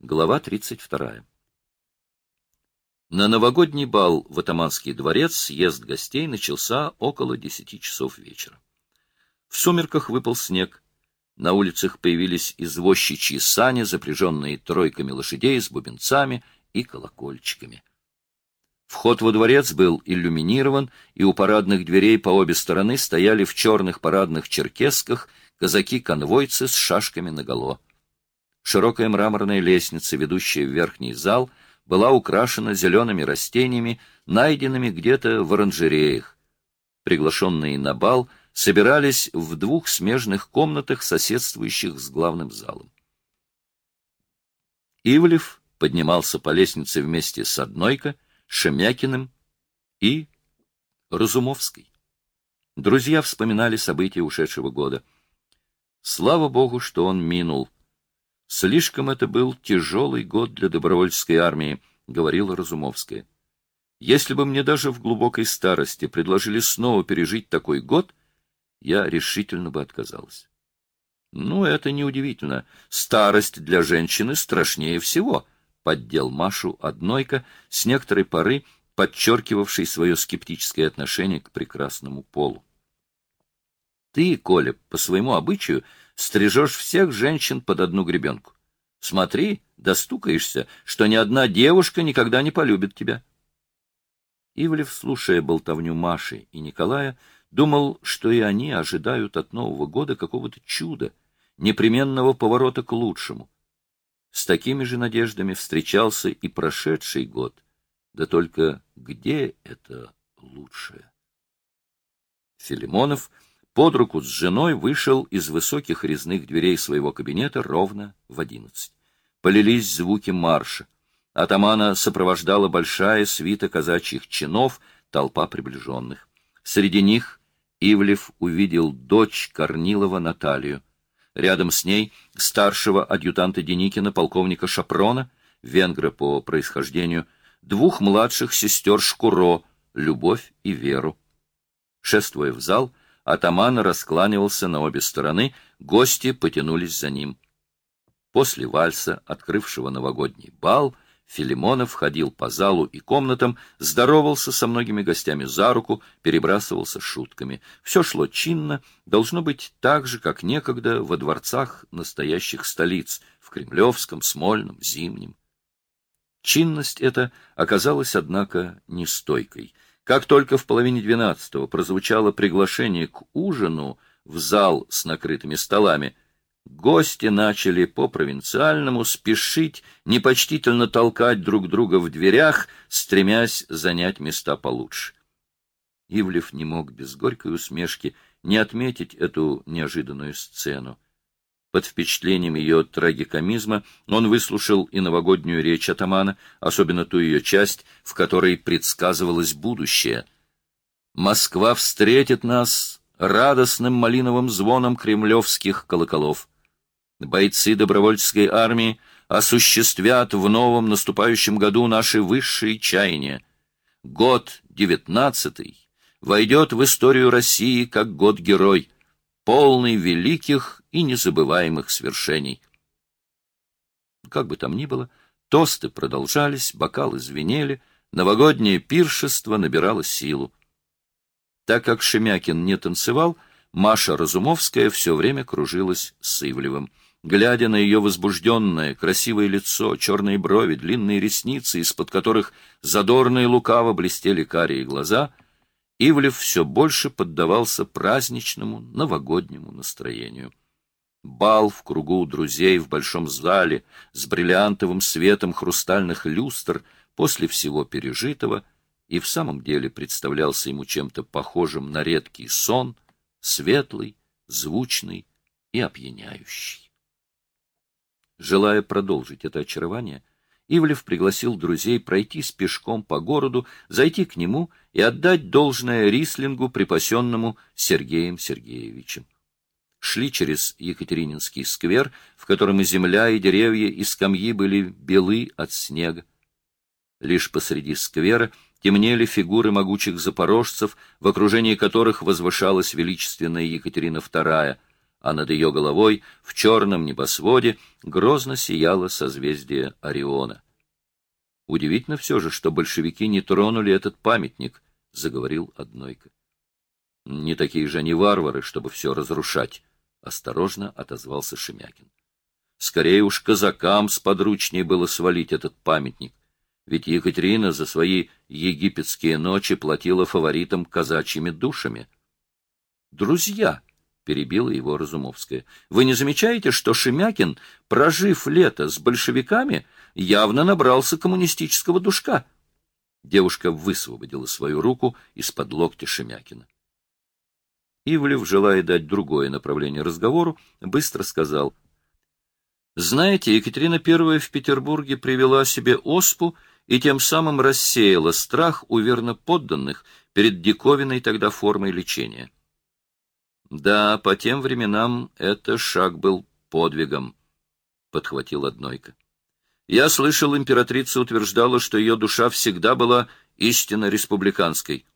Глава 32. На новогодний бал в Атаманский дворец съезд гостей начался около десяти часов вечера. В сумерках выпал снег. На улицах появились извозчичьи сани, запряженные тройками лошадей с бубенцами и колокольчиками. Вход во дворец был иллюминирован, и у парадных дверей по обе стороны стояли в черных парадных черкесках казаки-конвойцы с шашками наголо. Широкая мраморная лестница, ведущая в верхний зал, была украшена зелеными растениями, найденными где-то в оранжереях. Приглашенные на бал собирались в двух смежных комнатах, соседствующих с главным залом. Ивлев поднимался по лестнице вместе с Однойко, Шемякиным и Разумовской. Друзья вспоминали события ушедшего года. Слава богу, что он минул — Слишком это был тяжелый год для добровольческой армии, говорила Разумовская. Если бы мне даже в глубокой старости предложили снова пережить такой год, я решительно бы отказалась. Ну, это неудивительно. Старость для женщины страшнее всего, поддел Машу однойка с некоторой поры, подчеркивавшей свое скептическое отношение к прекрасному полу. Ты, Коля, по своему обычаю стрижешь всех женщин под одну гребенку. Смотри, достукаешься, что ни одна девушка никогда не полюбит тебя. Ивлев, слушая болтовню Маши и Николая, думал, что и они ожидают от Нового года какого-то чуда, непременного поворота к лучшему. С такими же надеждами встречался и прошедший год. Да только где это лучшее? Филимонов под руку с женой вышел из высоких резных дверей своего кабинета ровно в одиннадцать. Полились звуки марша. Атамана сопровождала большая свита казачьих чинов, толпа приближенных. Среди них Ивлев увидел дочь Корнилова Наталью. Рядом с ней старшего адъютанта Деникина, полковника Шапрона, венгра по происхождению, двух младших сестер Шкуро, Любовь и Веру. Шествуя в зал, Атаман раскланивался на обе стороны, гости потянулись за ним. После вальса, открывшего новогодний бал, Филимонов ходил по залу и комнатам, здоровался со многими гостями за руку, перебрасывался шутками. Все шло чинно, должно быть так же, как некогда во дворцах настоящих столиц, в Кремлевском, Смольном, Зимнем. Чинность эта оказалась, однако, нестойкой — как только в половине двенадцатого прозвучало приглашение к ужину в зал с накрытыми столами, гости начали по-провинциальному спешить, непочтительно толкать друг друга в дверях, стремясь занять места получше. Ивлев не мог без горькой усмешки не отметить эту неожиданную сцену. Под впечатлением ее трагикомизма он выслушал и новогоднюю речь атамана, особенно ту ее часть, в которой предсказывалось будущее. «Москва встретит нас радостным малиновым звоном кремлевских колоколов. Бойцы добровольческой армии осуществят в новом наступающем году наши высшие чаяния. Год девятнадцатый войдет в историю России как год-герой, полный великих и незабываемых свершений. Как бы там ни было, тосты продолжались, бокалы звенели, новогоднее пиршество набирало силу. Так как Шемякин не танцевал, Маша Разумовская все время кружилась с Ивлевым. Глядя на ее возбужденное, красивое лицо, черные брови, длинные ресницы, из-под которых задорно и лукаво блестели карие глаза, Ивлев все больше поддавался праздничному новогоднему настроению. Бал в кругу друзей в большом зале с бриллиантовым светом хрустальных люстр после всего пережитого и в самом деле представлялся ему чем-то похожим на редкий сон, светлый, звучный и опьяняющий. Желая продолжить это очарование, Ивлев пригласил друзей пройтись пешком по городу, зайти к нему и отдать должное рислингу, припасенному Сергеем Сергеевичем шли через Екатерининский сквер, в котором и земля, и деревья, и скамьи были белы от снега. Лишь посреди сквера темнели фигуры могучих запорожцев, в окружении которых возвышалась величественная Екатерина II, а над ее головой в черном небосводе грозно сияло созвездие Ориона. Удивительно все же, что большевики не тронули этот памятник, — заговорил Однойко. — Не такие же они варвары, чтобы все разрушать, — осторожно отозвался Шемякин. Скорее уж казакам сподручнее было свалить этот памятник, ведь Екатерина за свои египетские ночи платила фаворитам казачьими душами. «Друзья!» — перебила его Разумовская. «Вы не замечаете, что Шемякин, прожив лето с большевиками, явно набрался коммунистического душка?» Девушка высвободила свою руку из-под локтя Шемякина. Ивлев, желая дать другое направление разговору, быстро сказал — знаете, Екатерина I в Петербурге привела себе оспу и тем самым рассеяла страх у верноподданных перед диковиной тогда формой лечения. Да, по тем временам это шаг был подвигом, — подхватил Однойка. Я слышал, императрица утверждала, что ее душа всегда была истинно республиканской.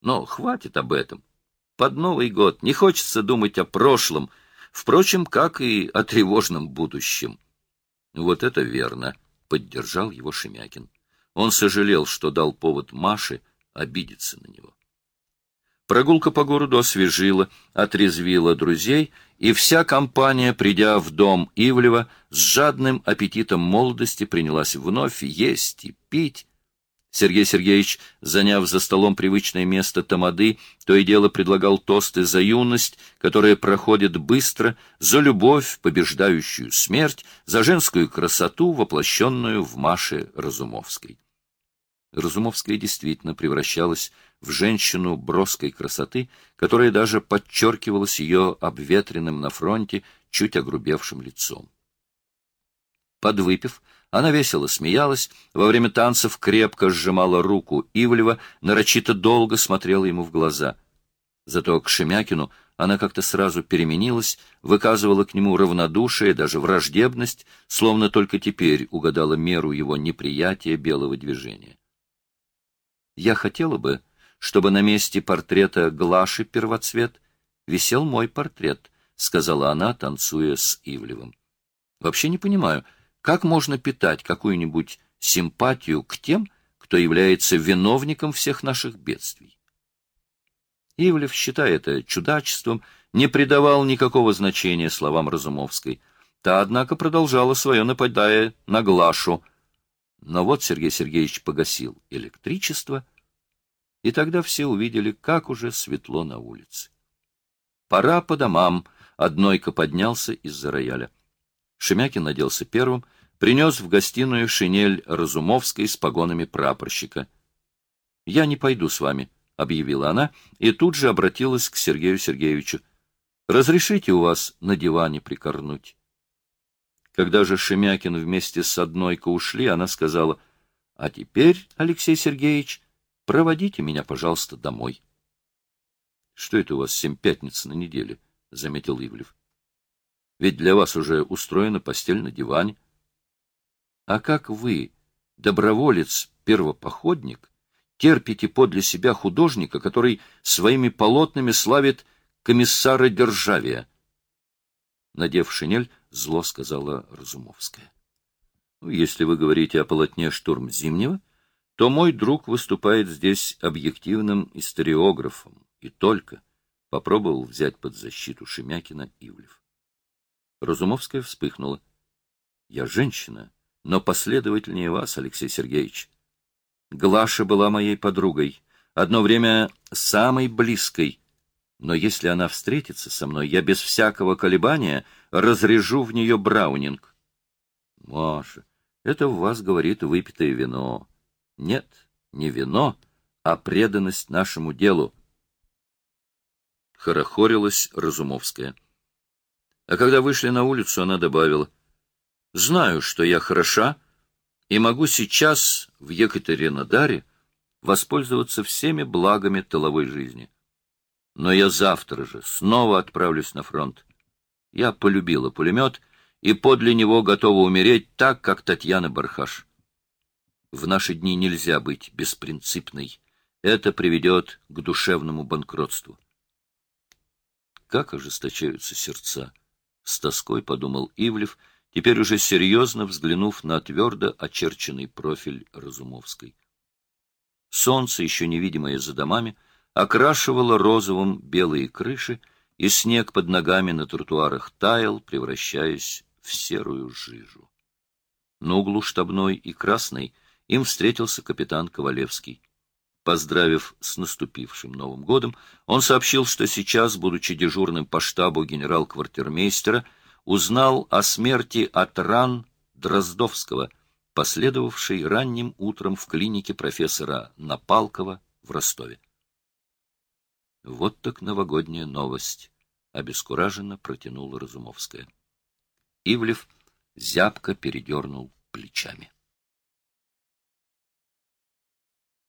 Но хватит об этом. Под Новый год не хочется думать о прошлом, Впрочем, как и о тревожном будущем. Вот это верно, поддержал его Шемякин. Он сожалел, что дал повод Маше обидеться на него. Прогулка по городу освежила, отрезвила друзей, и вся компания, придя в дом Ивлева, с жадным аппетитом молодости принялась вновь есть и пить, Сергей Сергеевич, заняв за столом привычное место тамады, то и дело предлагал тосты за юность, которая проходит быстро, за любовь, побеждающую смерть, за женскую красоту, воплощенную в Маше Разумовской. Разумовская действительно превращалась в женщину броской красоты, которая даже подчеркивалась ее обветренным на фронте, чуть огрубевшим лицом. Подвыпив, она весело смеялась, во время танцев крепко сжимала руку Ивлева, нарочито долго смотрела ему в глаза. Зато к Шемякину она как-то сразу переменилась, выказывала к нему равнодушие, даже враждебность, словно только теперь угадала меру его неприятия белого движения. «Я хотела бы, чтобы на месте портрета Глаши Первоцвет висел мой портрет», — сказала она, танцуя с Ивлевым. «Вообще не понимаю, — как можно питать какую-нибудь симпатию к тем, кто является виновником всех наших бедствий? Ивлев, считая это чудачеством, не придавал никакого значения словам Разумовской. Та, однако, продолжала свое, нападая на Глашу. Но вот Сергей Сергеевич погасил электричество, и тогда все увидели, как уже светло на улице. Пора по домам. Однойка поднялся из-за рояля. Шемякин оделся первым, принес в гостиную шинель Разумовской с погонами прапорщика. — Я не пойду с вами, — объявила она, и тут же обратилась к Сергею Сергеевичу. — Разрешите у вас на диване прикорнуть? Когда же Шемякин вместе с однойко ушли, она сказала, — А теперь, Алексей Сергеевич, проводите меня, пожалуйста, домой. — Что это у вас семь пятниц на неделе? — заметил Ивлев. Ведь для вас уже устроена постель на диване. А как вы, доброволец-первопоходник, терпите подле себя художника, который своими полотнами славит комиссара Державия? Надев шинель, зло сказала Разумовская. Ну, если вы говорите о полотне «Штурм зимнего», то мой друг выступает здесь объективным историографом, и только попробовал взять под защиту Шемякина Ивлев. Разумовская вспыхнула. — Я женщина, но последовательнее вас, Алексей Сергеевич. Глаша была моей подругой, одно время самой близкой, но если она встретится со мной, я без всякого колебания разрежу в нее браунинг. — Маша, это в вас говорит выпитое вино. Нет, не вино, а преданность нашему делу. Хорохорилась Разумовская. А когда вышли на улицу, она добавила, «Знаю, что я хороша, и могу сейчас в Екатеринодаре воспользоваться всеми благами тыловой жизни. Но я завтра же снова отправлюсь на фронт. Я полюбила пулемет и подле него готова умереть так, как Татьяна Бархаш. В наши дни нельзя быть беспринципной. Это приведет к душевному банкротству. как ожесточаются сердца! С тоской подумал Ивлев, теперь уже серьезно взглянув на твердо очерченный профиль Разумовской. Солнце, еще невидимое за домами, окрашивало розовым белые крыши, и снег под ногами на тротуарах таял, превращаясь в серую жижу. На углу штабной и красной им встретился капитан Ковалевский. Поздравив с наступившим Новым годом, он сообщил, что сейчас, будучи дежурным по штабу генерал-квартирмейстера, узнал о смерти от ран Дроздовского, последовавшей ранним утром в клинике профессора Напалкова в Ростове. Вот так новогодняя новость, — обескураженно протянула Разумовская. Ивлев зябко передернул плечами.